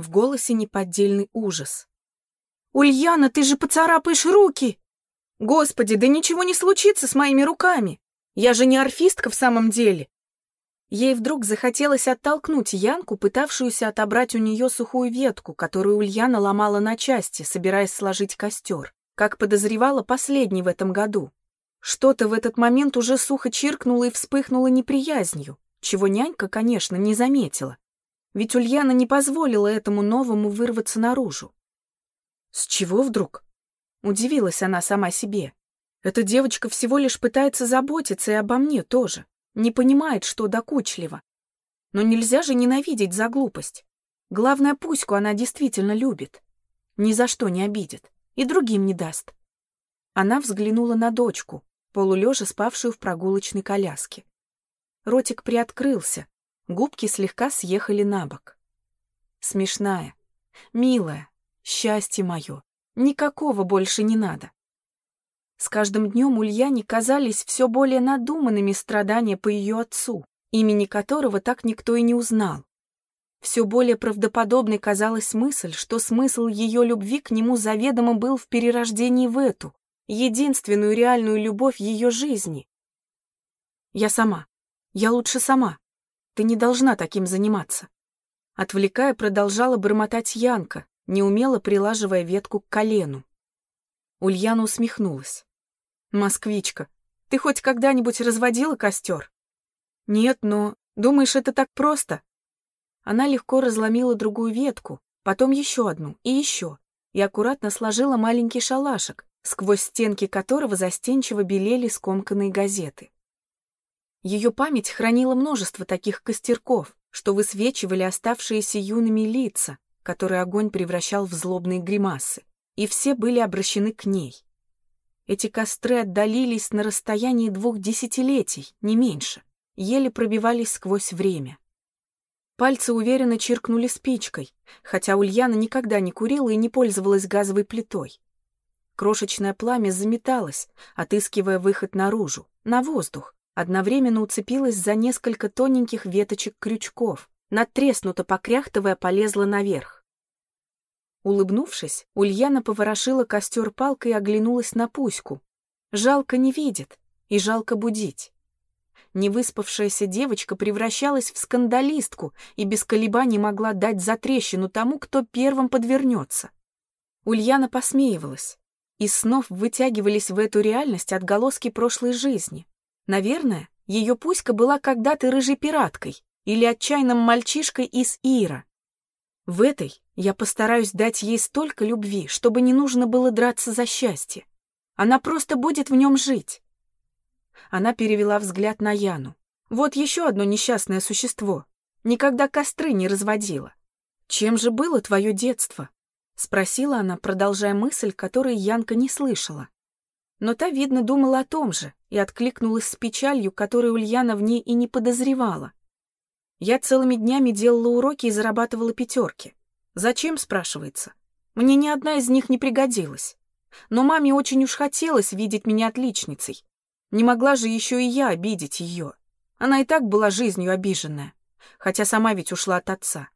В голосе неподдельный ужас. «Ульяна, ты же поцарапаешь руки!» «Господи, да ничего не случится с моими руками! Я же не орфистка в самом деле!» Ей вдруг захотелось оттолкнуть Янку, пытавшуюся отобрать у нее сухую ветку, которую Ульяна ломала на части, собираясь сложить костер, как подозревала последний в этом году. Что-то в этот момент уже сухо чиркнуло и вспыхнуло неприязнью, чего нянька, конечно, не заметила. Ведь Ульяна не позволила этому новому вырваться наружу. С чего вдруг? Удивилась она сама себе. Эта девочка всего лишь пытается заботиться и обо мне тоже. Не понимает, что докучливо. Но нельзя же ненавидеть за глупость. Главное, Пуську она действительно любит. Ни за что не обидит. И другим не даст. Она взглянула на дочку, полулежа спавшую в прогулочной коляске. Ротик приоткрылся, губки слегка съехали на бок. Смешная, милая, счастье мое, никакого больше не надо. С каждым днем Ульяне казались все более надуманными страдания по ее отцу, имени которого так никто и не узнал. Все более правдоподобной казалась мысль, что смысл ее любви к нему заведомо был в перерождении в эту, единственную реальную любовь ее жизни. Я сама. Я лучше сама. Ты не должна таким заниматься. Отвлекая, продолжала бормотать Янка, неумело прилаживая ветку к колену. Ульяна усмехнулась. «Москвичка, ты хоть когда-нибудь разводила костер?» «Нет, но... Думаешь, это так просто?» Она легко разломила другую ветку, потом еще одну и еще, и аккуратно сложила маленький шалашик, сквозь стенки которого застенчиво белели скомканные газеты. Ее память хранила множество таких костерков, что высвечивали оставшиеся юными лица, которые огонь превращал в злобные гримасы, и все были обращены к ней. Эти костры отдалились на расстоянии двух десятилетий, не меньше, еле пробивались сквозь время. Пальцы уверенно чиркнули спичкой, хотя Ульяна никогда не курила и не пользовалась газовой плитой. Крошечное пламя заметалось, отыскивая выход наружу, на воздух, одновременно уцепилась за несколько тоненьких веточек крючков, надтреснуто покряхтывая полезла наверх. Улыбнувшись, Ульяна поворошила костер палкой и оглянулась на Пуську. Жалко не видит, и жалко будить. Невыспавшаяся девочка превращалась в скандалистку и без колебаний могла дать затрещину тому, кто первым подвернется. Ульяна посмеивалась. Из снов вытягивались в эту реальность отголоски прошлой жизни. Наверное, ее Пуська была когда-то рыжей пираткой или отчаянным мальчишкой из Ира. В этой я постараюсь дать ей столько любви, чтобы не нужно было драться за счастье. Она просто будет в нем жить. Она перевела взгляд на Яну. Вот еще одно несчастное существо. Никогда костры не разводила. Чем же было твое детство? Спросила она, продолжая мысль, которой Янка не слышала. Но та, видно, думала о том же и откликнулась с печалью, которой Ульяна в ней и не подозревала. Я целыми днями делала уроки и зарабатывала пятерки. Зачем, спрашивается? Мне ни одна из них не пригодилась. Но маме очень уж хотелось видеть меня отличницей. Не могла же еще и я обидеть ее. Она и так была жизнью обиженная, хотя сама ведь ушла от отца.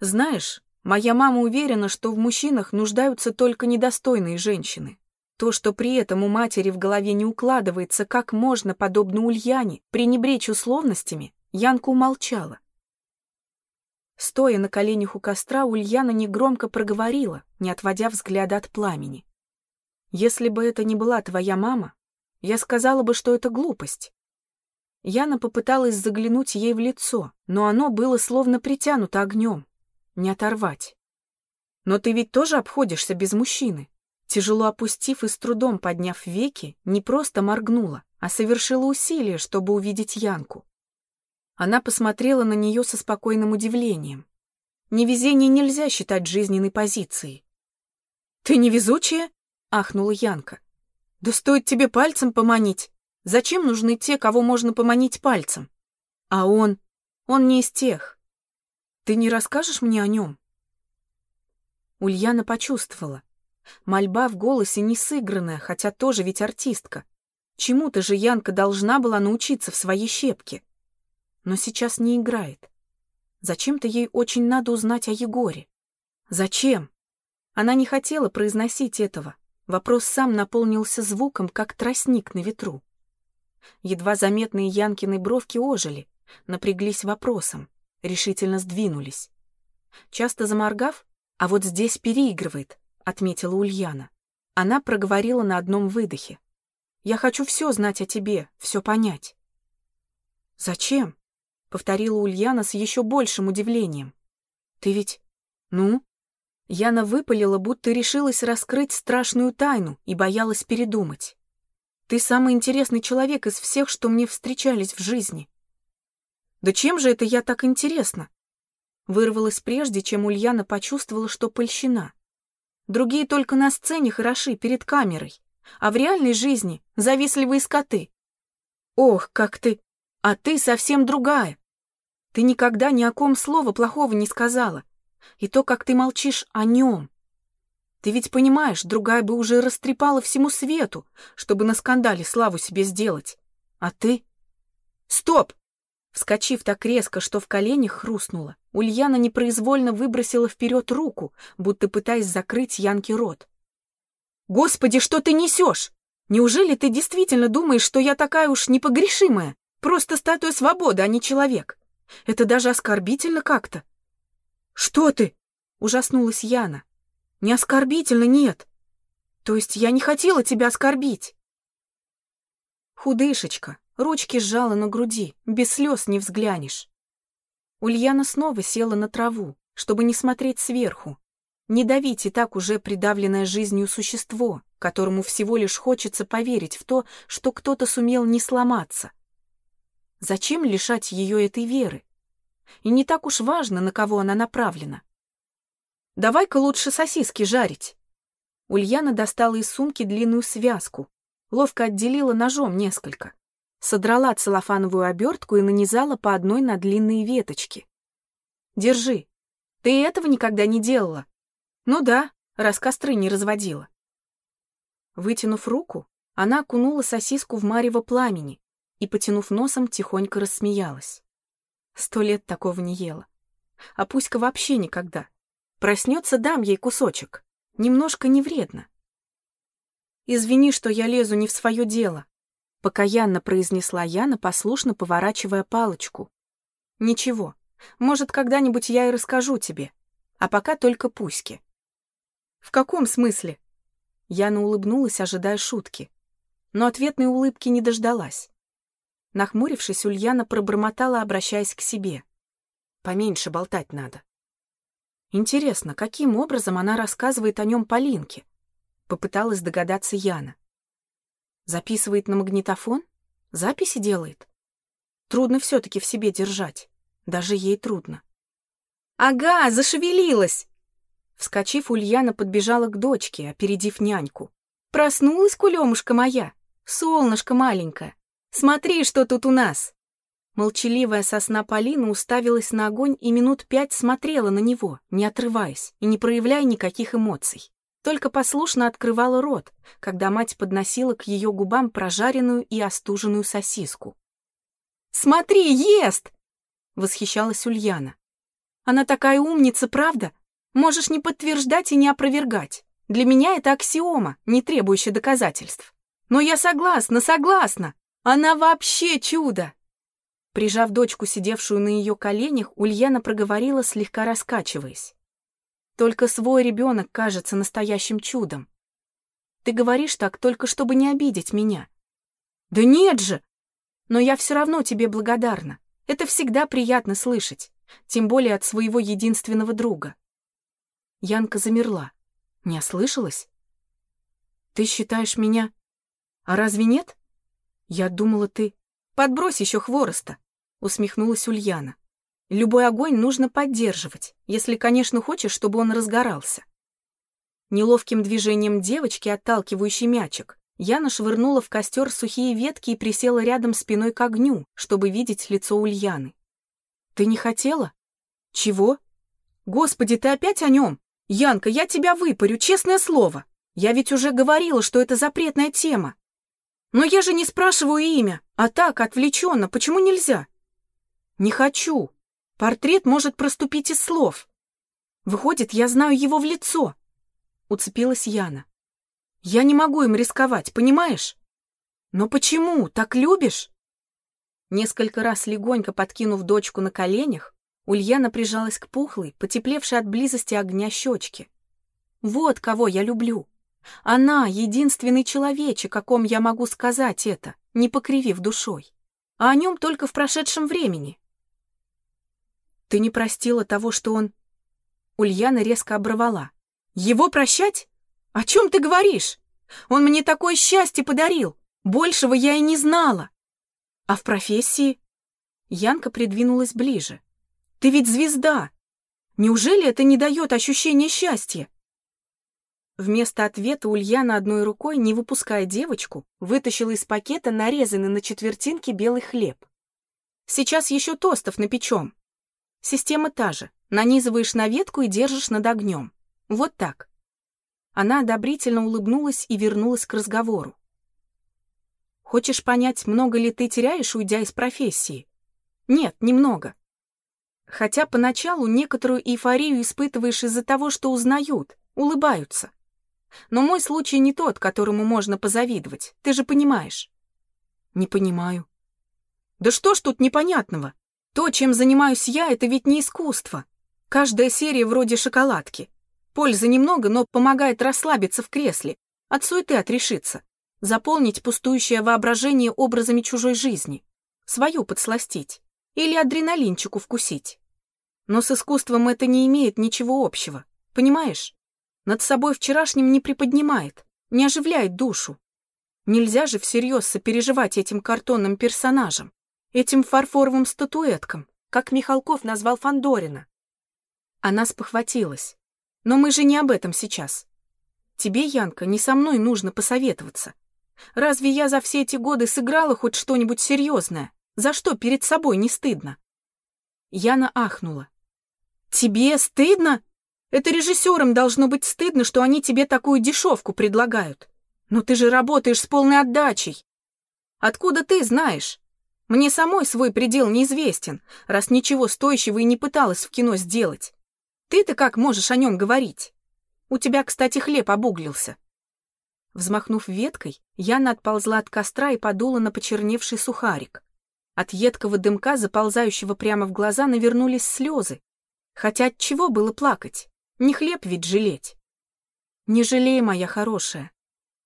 Знаешь, Моя мама уверена, что в мужчинах нуждаются только недостойные женщины. То, что при этом у матери в голове не укладывается, как можно, подобно Ульяне, пренебречь условностями, Янка умолчала. Стоя на коленях у костра, Ульяна негромко проговорила, не отводя взгляда от пламени. «Если бы это не была твоя мама, я сказала бы, что это глупость». Яна попыталась заглянуть ей в лицо, но оно было словно притянуто огнем не оторвать. Но ты ведь тоже обходишься без мужчины. Тяжело опустив и с трудом подняв веки, не просто моргнула, а совершила усилие, чтобы увидеть Янку. Она посмотрела на нее со спокойным удивлением. Невезение нельзя считать жизненной позицией. «Ты невезучая?» — ахнула Янка. «Да стоит тебе пальцем поманить. Зачем нужны те, кого можно поманить пальцем? А он... Он не из тех. Ты не расскажешь мне о нем?» Ульяна почувствовала. Мольба в голосе не сыгранная, хотя тоже ведь артистка. Чему-то же Янка должна была научиться в своей щепке. Но сейчас не играет. Зачем-то ей очень надо узнать о Егоре. Зачем? Она не хотела произносить этого. Вопрос сам наполнился звуком, как тростник на ветру. Едва заметные Янкины бровки ожили, напряглись вопросом, решительно сдвинулись. Часто заморгав, а вот здесь переигрывает, отметила Ульяна. Она проговорила на одном выдохе. Я хочу все знать о тебе, все понять. Зачем? Повторила Ульяна с еще большим удивлением. Ты ведь... Ну? Яна выпалила, будто решилась раскрыть страшную тайну и боялась передумать. Ты самый интересный человек из всех, что мне встречались в жизни. Да чем же это я так интересна? Вырвалась прежде, чем Ульяна почувствовала, что польщена. Другие только на сцене хороши, перед камерой, а в реальной жизни завистливые скоты. Ох, как ты... А ты совсем другая. Ты никогда ни о ком слова плохого не сказала. И то, как ты молчишь о нем. Ты ведь понимаешь, другая бы уже растрепала всему свету, чтобы на скандале славу себе сделать. А ты... Стоп! Вскочив так резко, что в коленях хрустнуло, Ульяна непроизвольно выбросила вперед руку, будто пытаясь закрыть Янке рот. «Господи, что ты несешь? Неужели ты действительно думаешь, что я такая уж непогрешимая? Просто статуя свободы, а не человек? Это даже оскорбительно как-то». «Что ты?» — ужаснулась Яна. «Не оскорбительно, нет. То есть я не хотела тебя оскорбить». Худышечка, ручки сжала на груди, без слез не взглянешь. Ульяна снова села на траву, чтобы не смотреть сверху, не давить и так уже придавленное жизнью существо, которому всего лишь хочется поверить в то, что кто-то сумел не сломаться. Зачем лишать ее этой веры? И не так уж важно, на кого она направлена. «Давай-ка лучше сосиски жарить». Ульяна достала из сумки длинную связку, ловко отделила ножом несколько, содрала целлофановую обертку и нанизала по одной на длинные веточки. «Держи. Ты этого никогда не делала?» «Ну да, раз костры не разводила». Вытянув руку, она окунула сосиску в марево пламени и, потянув носом, тихонько рассмеялась. Сто лет такого не ела. А Пуська вообще никогда. Проснется, дам ей кусочек. Немножко не вредно. «Извини, что я лезу не в свое дело», — покаянно произнесла Яна, послушно поворачивая палочку. «Ничего, может, когда-нибудь я и расскажу тебе, а пока только Пуське». «В каком смысле?» Яна улыбнулась, ожидая шутки, но ответной улыбки не дождалась. Нахмурившись, Ульяна пробормотала, обращаясь к себе. «Поменьше болтать надо». Интересно, каким образом она рассказывает о нем Полинке? Попыталась догадаться Яна. Записывает на магнитофон? Записи делает? Трудно все-таки в себе держать. Даже ей трудно. «Ага, зашевелилась!» Вскочив, Ульяна подбежала к дочке, опередив няньку. «Проснулась, кулемушка моя! Солнышко маленькое! Смотри, что тут у нас!» Молчаливая сосна Полина уставилась на огонь и минут пять смотрела на него, не отрываясь и не проявляя никаких эмоций. Только послушно открывала рот, когда мать подносила к ее губам прожаренную и остуженную сосиску. «Смотри, ест!» — восхищалась Ульяна. «Она такая умница, правда? Можешь не подтверждать и не опровергать. Для меня это аксиома, не требующая доказательств. Но я согласна, согласна! Она вообще чудо!» Прижав дочку, сидевшую на ее коленях, Ульяна проговорила, слегка раскачиваясь. «Только свой ребенок кажется настоящим чудом. Ты говоришь так только, чтобы не обидеть меня». «Да нет же! Но я все равно тебе благодарна. Это всегда приятно слышать, тем более от своего единственного друга». Янка замерла. Не ослышалась? «Ты считаешь меня... А разве нет?» «Я думала, ты...» «Подбрось еще хвороста», — усмехнулась Ульяна. «Любой огонь нужно поддерживать, если, конечно, хочешь, чтобы он разгорался». Неловким движением девочки, отталкивающей мячик, Яна швырнула в костер сухие ветки и присела рядом спиной к огню, чтобы видеть лицо Ульяны. «Ты не хотела?» «Чего?» «Господи, ты опять о нем? Янка, я тебя выпарю, честное слово. Я ведь уже говорила, что это запретная тема. Но я же не спрашиваю имя, а так, отвлеченно, почему нельзя? Не хочу. Портрет может проступить из слов. Выходит, я знаю его в лицо. Уцепилась Яна. Я не могу им рисковать, понимаешь? Но почему? Так любишь? Несколько раз легонько подкинув дочку на коленях, Ульяна прижалась к пухлой, потеплевшей от близости огня щечке. Вот кого я люблю. Она — единственный человечек, о ком я могу сказать это, не покривив душой. А о нем только в прошедшем времени. Ты не простила того, что он... Ульяна резко оборвала. Его прощать? О чем ты говоришь? Он мне такое счастье подарил. Большего я и не знала. А в профессии? Янка придвинулась ближе. Ты ведь звезда. Неужели это не дает ощущения счастья? Вместо ответа Ульяна одной рукой, не выпуская девочку, вытащила из пакета нарезанный на четвертинки белый хлеб. Сейчас еще тостов напечем. Система та же. Нанизываешь на ветку и держишь над огнем. Вот так. Она одобрительно улыбнулась и вернулась к разговору. Хочешь понять, много ли ты теряешь, уйдя из профессии? Нет, немного. Хотя поначалу некоторую эйфорию испытываешь из-за того, что узнают, улыбаются. Но мой случай не тот, которому можно позавидовать, ты же понимаешь. Не понимаю. Да что ж тут непонятного? То, чем занимаюсь я, это ведь не искусство. Каждая серия вроде шоколадки. Пользы немного, но помогает расслабиться в кресле, от суеты отрешиться, заполнить пустующее воображение образами чужой жизни, свою подсластить или адреналинчику вкусить. Но с искусством это не имеет ничего общего, понимаешь? Над собой вчерашним не приподнимает, не оживляет душу. Нельзя же всерьез сопереживать этим картонным персонажам, этим фарфоровым статуэткам, как Михалков назвал Фандорина. Она спохватилась. Но мы же не об этом сейчас. Тебе, Янка, не со мной нужно посоветоваться. Разве я за все эти годы сыграла хоть что-нибудь серьезное? За что перед собой не стыдно? Яна ахнула. Тебе стыдно? Это режиссерам должно быть стыдно, что они тебе такую дешевку предлагают. Но ты же работаешь с полной отдачей. Откуда ты знаешь? Мне самой свой предел неизвестен, раз ничего стоящего и не пыталась в кино сделать. Ты-то как можешь о нем говорить? У тебя, кстати, хлеб обуглился. Взмахнув веткой, Яна отползла от костра и подула на почерневший сухарик. От едкого дымка, заползающего прямо в глаза, навернулись слезы. Хотя от чего было плакать? Не хлеб ведь жалеть. Не жалей, моя хорошая.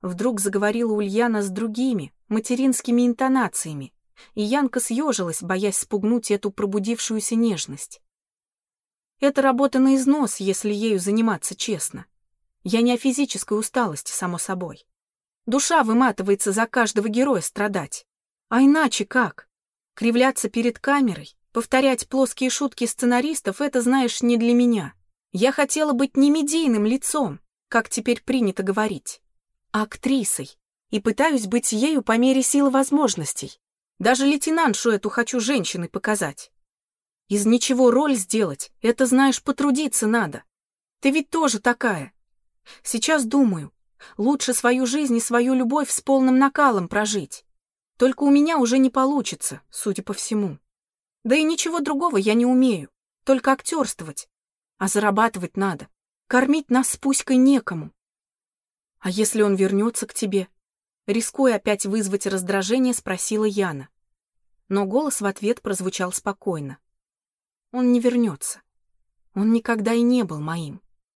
Вдруг заговорила Ульяна с другими, материнскими интонациями, и Янка съежилась, боясь спугнуть эту пробудившуюся нежность. Это работа на износ, если ею заниматься честно. Я не о физической усталости, само собой. Душа выматывается за каждого героя страдать. А иначе как? Кривляться перед камерой, повторять плоские шутки сценаристов — это, знаешь, не для меня. Я хотела быть не медийным лицом, как теперь принято говорить, а актрисой, и пытаюсь быть ею по мере силы возможностей. Даже лейтенантшу эту хочу женщиной показать. Из ничего роль сделать, это, знаешь, потрудиться надо. Ты ведь тоже такая. Сейчас думаю, лучше свою жизнь и свою любовь с полным накалом прожить. Только у меня уже не получится, судя по всему. Да и ничего другого я не умею, только актерствовать. А зарабатывать надо. Кормить нас с Пуськой некому. А если он вернется к тебе? Рискуя опять вызвать раздражение, спросила Яна. Но голос в ответ прозвучал спокойно. Он не вернется. Он никогда и не был моим.